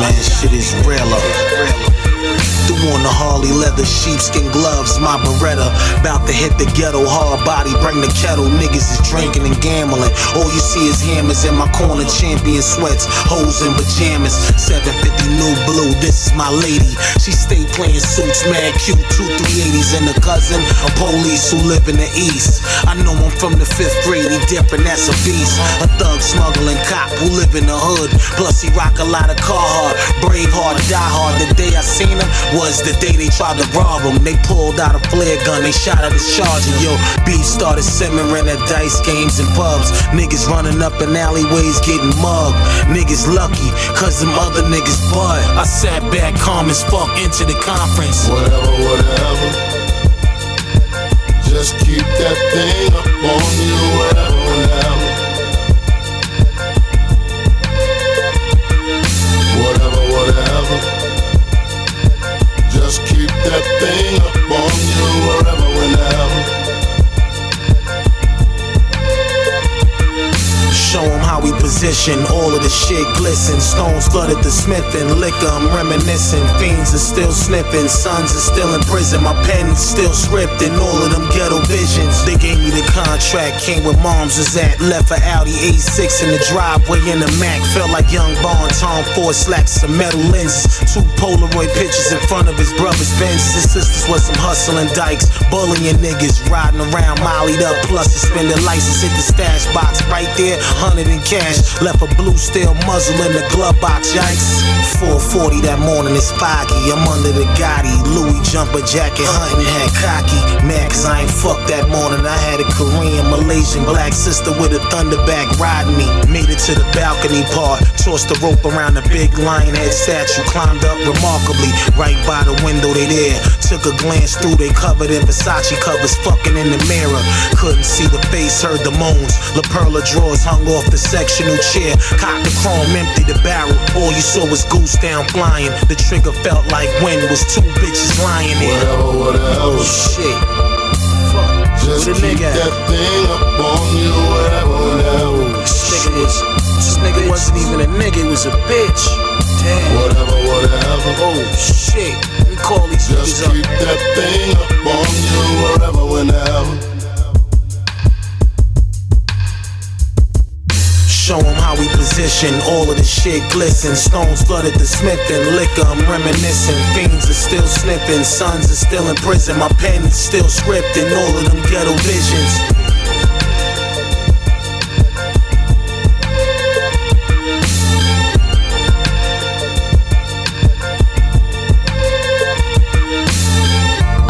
man. Shit is realer. On the Harley leather, sheepskin gloves, my Beretta. About to hit the ghetto, hard body, bring the kettle. Niggas is drinking and gambling. All you see is hammers in my corner, champion sweats, hoes in pajamas. 750 new blue, this is my lady. She stay playing suits, mad cute, two 380s and a cousin, a police who live in the east. I know I'm from the fifth grade, he different, that's a beast. A thug smuggling cop who live in the hood. Plus he rock a lot of Carhartt, brave hard, die hard. The day I seen him was the day they tried to rob him. They pulled out a flare gun, they shot at his charger. Yo, beef started simmering at dice games and pubs. Niggas running up in alleyways getting mugged. Niggas lucky, cause them other niggas bud. I sat back calm as fuck into the conference. Whatever, whatever. Just keep that thing up on you, that thing up on you, wherever, whenever. Position, all of the shit glisten. Stones flooded the smith and liquor, I'm reminiscing. Fiends are still sniffing, sons are still in prison. My pen's still scripting, all of them ghetto visions. They gave me the contract, came with moms was at. Left for Audi A6 in the driveway in the Mac. Felt like young Bond, Tom Ford slacks, some metal lenses. Two Polaroid pictures in front of his brother's Benzes. His sisters was some hustling dykes, bullying niggas, riding around, mollied up, plus suspended license. Hit the stash box right there, hundred in cash. Left a blue steel muzzle in the glove box, yikes. 440 that morning, it's foggy. I'm under the Gotti, Louis jumper jacket, hunting hat cocky. Mad cause I ain't fucked that morning. I had a Korean, Malaysian black sister with a thunderback riding me. Made it to the balcony part, tossed the rope around the big lion head statue, climbed up remarkably. Right by the window, they there. Took a glance through, they covered in Versace covers, fucking in the mirror. Couldn't see the face, heard the moans. La Perla drawers hung off the sectional chair. Cocked the chrome, empty the barrel. All you saw was goose down flying. The trigger felt like wind was two bitches lying whatever. Oh shit. Fuck. Just Where keep nigga that thing up on you, whatever, whatever. This nigga was. This nigga wasn't even a nigga, he was a bitch. Damn. Whatever, whatever. Oh shit. Let me call these Just niggas keep up. that thing up on you, how we position, all of the shit glisten. Stones flooded the smith and liquor, I'm reminiscing. Fiends are still sniffing, sons are still in prison. My pen is still scripting, all of them ghetto visions.